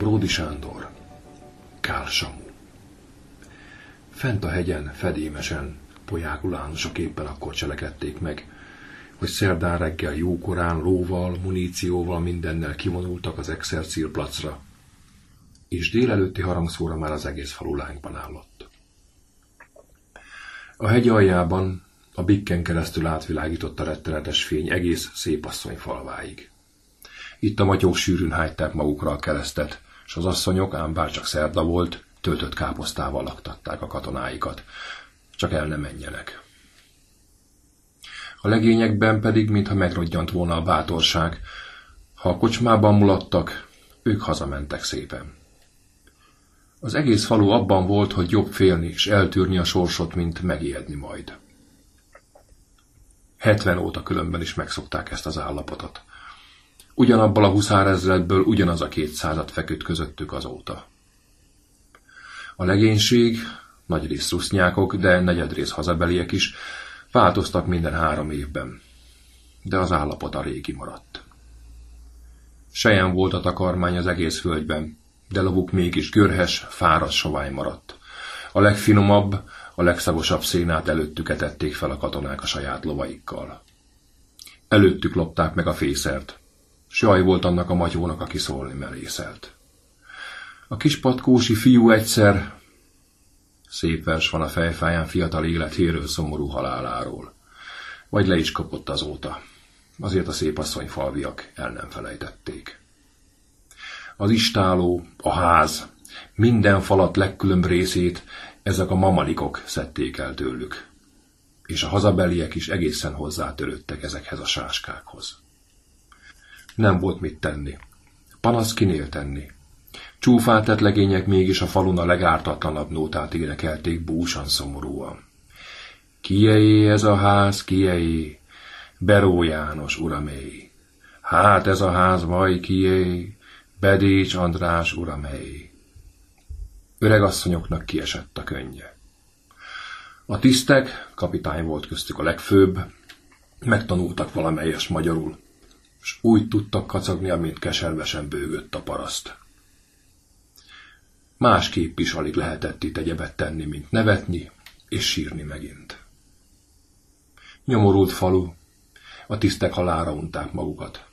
Bródi Sándor, Kál Samu. Fent a hegyen, fedémesen, polyákulánosok éppen akkor cselekedték meg, hogy szerdán reggel jókorán lóval, munícióval, mindennel kivonultak az exercírplacra, és délelőtti harangszóra már az egész falu lángban állott. A hegy aljában a bikken keresztül átvilágított a rettenetes fény egész szép asszony falváig. Itt a matyók sűrűn hágyták magukra a keresztet, és az asszonyok, ám bár csak szerda volt, töltött káposztával laktatták a katonáikat. Csak el ne menjenek. A legényekben pedig, mintha megrodjant volna a bátorság. Ha a kocsmában mulattak, ők hazamentek szépen. Az egész falu abban volt, hogy jobb félni és eltűrni a sorsot, mint megijedni majd. Hetven óta különben is megszokták ezt az állapotot. Ugyanabból a huszárezredből ugyanaz a kétszázat feküdt közöttük azóta. A legénység, nagy rész rusznyákok, de negyedrész hazabeliek is, változtak minden három évben. De az állapot a régi maradt. Sejen volt a takarmány az egész földben, de lovuk mégis görhes, fáradt sovány maradt. A legfinomabb, a legszavosabb szénát előttük etették fel a katonák a saját lovaikkal. Előttük lopták meg a fészert. Saj volt annak a matyónak, aki szólni merészelt. A kis patkósi fiú egyszer, szép vers van a fejfáján fiatal életéről szomorú haláláról. Vagy le is kapott azóta. Azért a szép asszony falviak el nem felejtették. Az istáló, a ház, minden falat legkülönbb részét ezek a mamalikok szedték el tőlük. És a hazabeliek is egészen hozzátörődtek ezekhez a sáskákhoz. Nem volt mit tenni. Panasz kinél tenni. Csúfáltett legények mégis a falun a legártatlanabb nótát énekelték búsan szomorúan. Kieé ez a ház, kieé, Beró János uramé. Hát ez a ház vaj kié, Bedécs András uramé. Öregasszonyoknak kiesett a könnye. A tisztek, kapitány volt köztük a legfőbb, megtanultak valamelyes magyarul, és úgy tudtak kacagni, amint keservesen bőgött a paraszt. Másképp is alig lehetett itt egyebet tenni, mint nevetni és sírni megint. Nyomorult falu, a tisztek halára unták magukat.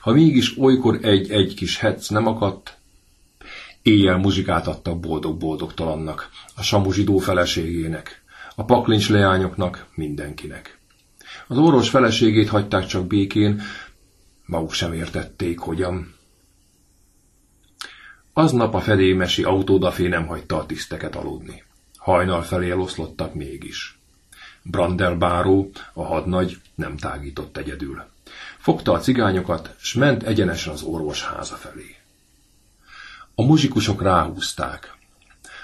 Ha mégis olykor egy-egy kis hetsz nem akadt, éjjel muzsikát adtak boldog-boldogtalannak, a samu feleségének, a paklincs leányoknak, mindenkinek. Az orvos feleségét hagyták csak békén, maguk sem értették, hogyan. Aznap a fedémesi autódafé nem hagyta a tiszteket aludni. Hajnal felé eloszlottak mégis. Brandelbáró, a hadnagy, nem tágított egyedül. Fogta a cigányokat, s ment egyenesen az orvos háza felé. A muzsikusok ráhúzták.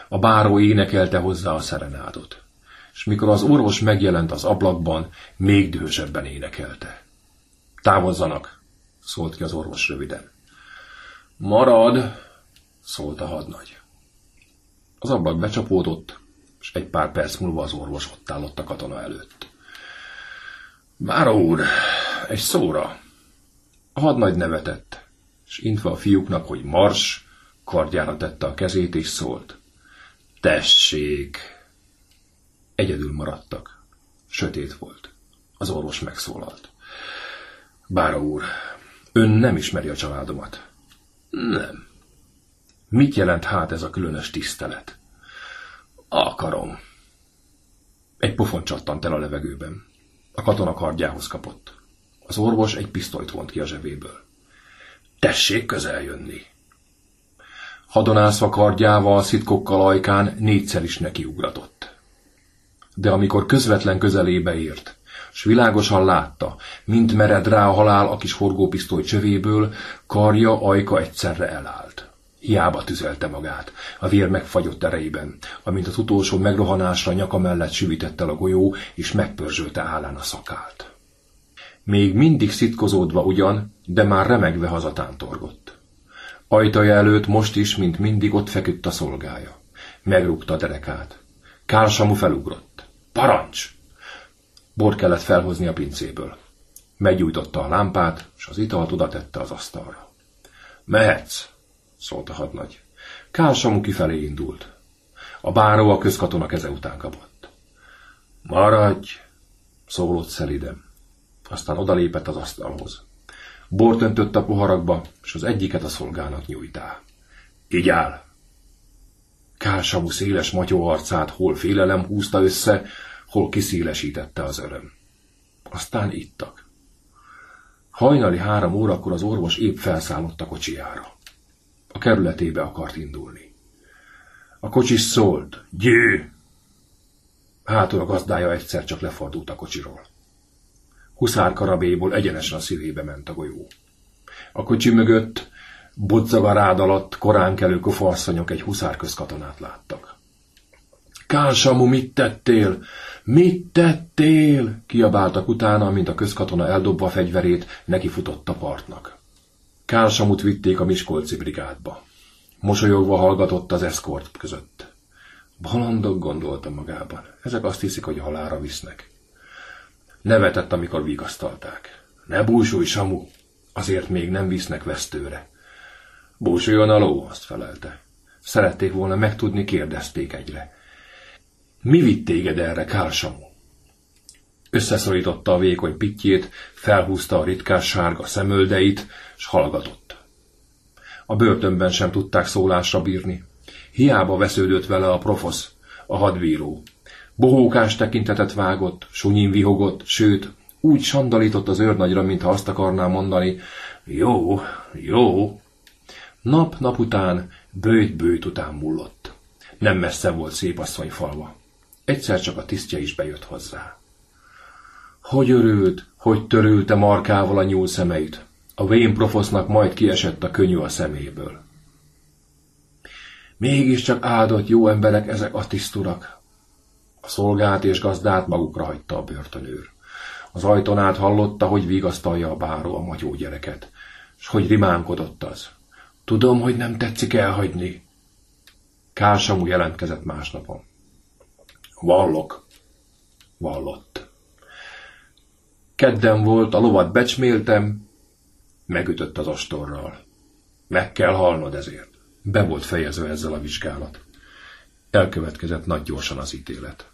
A báró énekelte hozzá a szerenádot. És mikor az orvos megjelent az ablakban, még dühösebben énekelte. Távozzanak, szólt ki az orvos röviden. Marad, szólt a hadnagy. Az ablak becsapódott, és egy pár perc múlva az orvos ott állott a katona előtt. Báró úr, egy szóra. A hadnagy nevetett, és intve a fiúknak, hogy mars, kardjára tette a kezét, és szólt. Tessék! Egyedül maradtak. Sötét volt. Az orvos megszólalt. Báró úr, ön nem ismeri a családomat. Nem. Mit jelent hát ez a különös tisztelet? Akarom. Egy pofon csattant el a levegőben. A katona kardjához kapott. Az orvos egy pisztolyt vont ki a zsebéből. Tessék közel jönni. Hadonászva kardjával, szitkokkal ajkán négyszer is nekiugratott. De amikor közvetlen közelébe ért, s világosan látta, mint mered rá a halál a kis forgópisztoly csövéből, karja, ajka egyszerre elállt. Hiába tüzelte magát, a vér megfagyott erejében, amint az utolsó megrohanásra nyaka mellett süvítette a golyó, és megpörzsölte állán a szakált. Még mindig szitkozódva ugyan, de már remegve hazatántorgott. Ajtaja előtt most is, mint mindig ott feküdt a szolgája. Megrúgta a derekát. Kársamu felugrott. Parancs! Bort kellett felhozni a pincéből. Meggyújtotta a lámpát, és az italt oda tette az asztalra. Mehetsz, szólt a hadnagy. Kál Samu kifelé indult. A báró a közkatona keze után kapott. Maradj, szólott szeliden. Aztán odalépett az asztalhoz. Bort öntött a poharakba, és az egyiket a szolgának nyújtá. Így áll! Kálsamú széles matyó arcát hol félelem húzta össze, hol kiszélesítette az öröm. Aztán ittak. Hajnali három órakor az orvos épp felszállott a kocsijára. A kerületébe akart indulni. A kocsis szólt, győ! Hátul a gazdája egyszer csak lefordult a kocsiról. Huszár karabéból egyenesen a szívébe ment a golyó. A kocsi mögött, a rád alatt korán kelő kofasszonyok egy huszár közkatonát láttak. Kálsamu, mit tettél? Mit tettél? Kiabáltak utána, mint a közkatona eldobva a fegyverét, neki futott a partnak. Kálsamut vitték a Miskolci brigádba. Mosolyogva hallgatott az eszkort között. Balandok gondolta magában. Ezek azt hiszik, hogy halára visznek. Nevetett, amikor vigasztalták. Ne búsulj, Samu, azért még nem visznek vesztőre. Búsuljon a ló, azt felelte. Szerették volna megtudni, kérdezték egyre. Mi vitt téged erre, Kál Samu? Összeszorította a vékony pittyét, felhúzta a ritkás sárga szemöldeit, s hallgatott. A börtönben sem tudták szólásra bírni. Hiába vesződött vele a profosz, a hadbíró. Bohókás tekintetet vágott, sunyin vihogott, sőt, úgy sandalított az őrnagyra, mintha azt akarná mondani, jó, jó. Nap-nap után, bőjt-bőjt után mullott. Nem messze volt szép asszony falva. Egyszer csak a tisztje is bejött hozzá. Hogy örült, hogy törülte markával a nyúl szemeit. A vén profosznak majd kiesett a könnyű a szeméből. Mégiscsak áldott jó emberek ezek a tiszturak. A szolgát és gazdát magukra hagyta a börtönőr. Az ajtón át hallotta, hogy vigasztalja a báró a matyó gyereket, s hogy rimánkodott az. Tudom, hogy nem tetszik elhagyni. Kálsamú jelentkezett másnapon. Vallok. Vallott. Kedden volt, a lovat becsméltem, megütött az ostorral. Meg kell halnod ezért. Be volt fejezve ezzel a vizsgálat. Elkövetkezett nagy gyorsan az ítélet.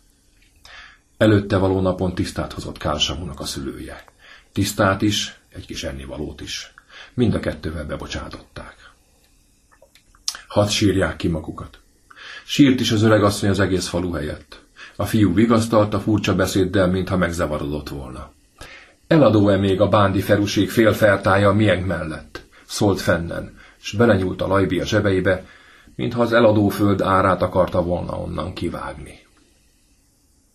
Előtte való napon tisztát hozott Kálsamúnak a szülője. Tisztát is, egy kis ennivalót is. Mind a kettővel bebocsátották. Hadd sírják ki magukat. Sírt is az öreg asszony az egész falu helyett. A fiú vigasztalta furcsa beszéddel, mintha megzavarodott volna. Eladó-e még a bándi feruség félfertája a miénk mellett? Szólt fennen, s belenyúlt a lajbi a zsebeibe, mintha az eladó föld árát akarta volna onnan kivágni.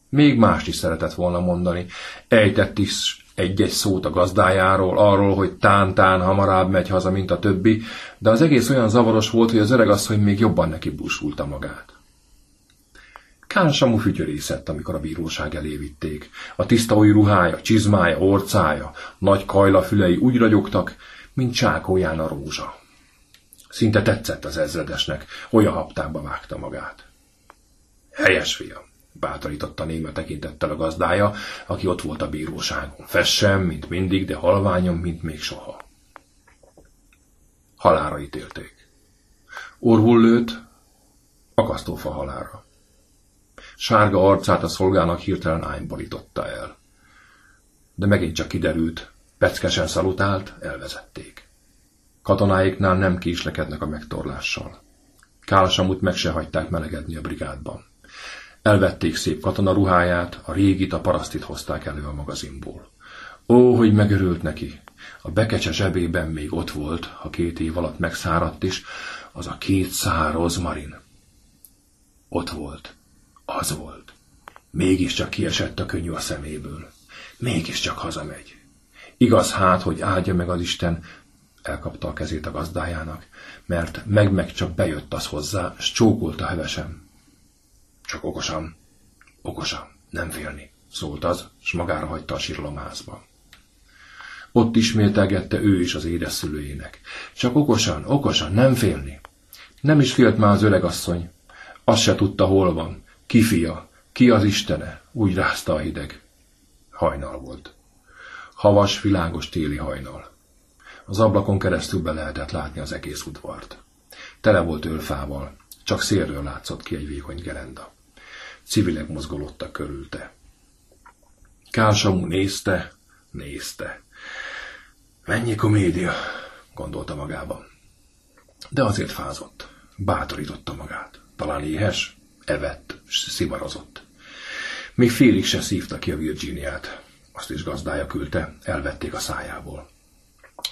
Még mást is szeretett volna mondani. Ejtett is egy-egy szót a gazdájáról, arról, hogy tán-tán hamarabb megy haza, mint a többi, de az egész olyan zavaros volt, hogy az öregasszony még jobban neki búsulta magát. Kánsamú fütyörészett, amikor a bíróság elé vitték. A tiszta új ruhája, csizmája, orcája, nagy kajla fülei úgy ragyogtak, mint csákóján a rózsa. Szinte tetszett az ezredesnek, olyan haptába vágta magát. Helyes fiam, bátorította néma tekintettel a gazdája, aki ott volt a bíróságon. Fessem, mint mindig, de halványom, mint még soha. Halára ítélték. Orvul akasztófa halára. Sárga arcát a szolgának hirtelen ánybalította el. De megint csak kiderült, peckesen szalutált, elvezették. Katonáiknál nem késlekednek a megtorlással. Kálsamut meg se hagyták melegedni a brigádban. Elvették szép katona ruháját, a régit, a parasztit hozták elő a magazinból. Ó, hogy megörült neki! A bekecse zsebében még ott volt, ha két év alatt megszáradt is, az a két szár rozmarin. Ott volt. Az volt. Mégiscsak kiesett a könnyű a szeméből. Mégiscsak hazamegy. Igaz hát, hogy áldja meg az Isten, elkapta a kezét a gazdájának, mert meg-meg csak bejött az hozzá, s csókolta hevesen. Csak okosan, okosan, nem félni, szólt az, s magára hagyta a sírlomházba. Ott ismételgette ő is az édeszülőjének. Csak okosan, okosan, nem félni. Nem is félt már az öregasszony. Azt se tudta, hol van. Ki fia, ki az istene, úgy rázta a hideg. Hajnal volt. Havas, világos téli hajnal. Az ablakon keresztül be lehetett látni az egész udvart. Tele volt ölfával, csak szélről látszott ki egy vékony gerenda. Civilek mozgolódtak körülte. Kálsamú nézte, nézte. Mennyi komédia, gondolta magában. De azért fázott. Bátorította magát. Talán éhes? Evett, szivarozott. Még félig se szívta ki a Virginiát. Azt is gazdája küldte, elvették a szájából.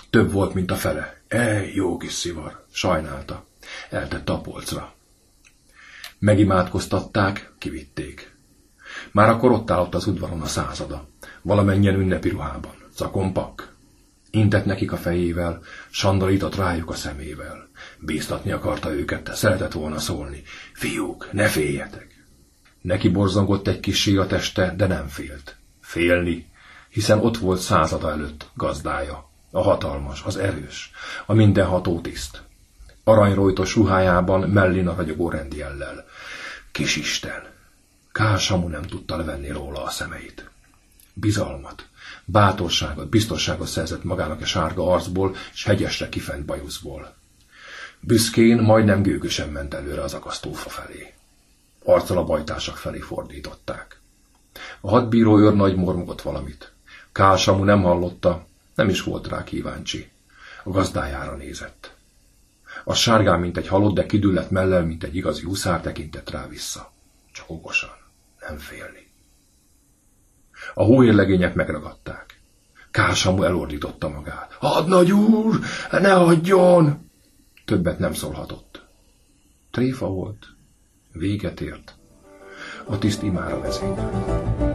Több volt, mint a fele. E, jó kis szivar, sajnálta. Eltette a polcra. Megimádkoztatták, kivitték. Már akkor ott állott az udvaron a százada, valamennyien ünnepi ruhában, cakompak. Intett nekik a fejével, sandalított rájuk a szemével. Bíztatni akarta őket, szeretett volna szólni. Fiúk, ne féljetek! Neki borzongott egy kis a teste, de nem félt. Félni, hiszen ott volt százada előtt gazdája, a hatalmas, az erős, a mindenható tiszt. Aranyrojtos ruhájában mellin a ragyogó rendjellel. Kisisten! Kálsamú nem tudta levenni róla a szemeit. Bizalmat, bátorságot, biztonságot szerzett magának a sárga arcból, s hegyesre kifent bajuszból. Büszkén, majdnem gőgösen ment előre az akasztófa felé. Arccal a bajtársak felé fordították. A hadbíró őrnagy mormogott valamit. Kálsamú nem hallotta, nem is volt rá kíváncsi. A gazdájára nézett. A sárgán, mint egy halott, de kidüllett mellel, mint egy igazi huszár tekintett rá vissza. Csak okosan, nem félni. A hóérlegények megragadták. Kálsamú elordította magát. Hadnagy úr, ne hagyjon! Többet nem szólhatott. Tréfa volt, véget ért. A tiszt imára vezényelt.